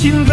Chim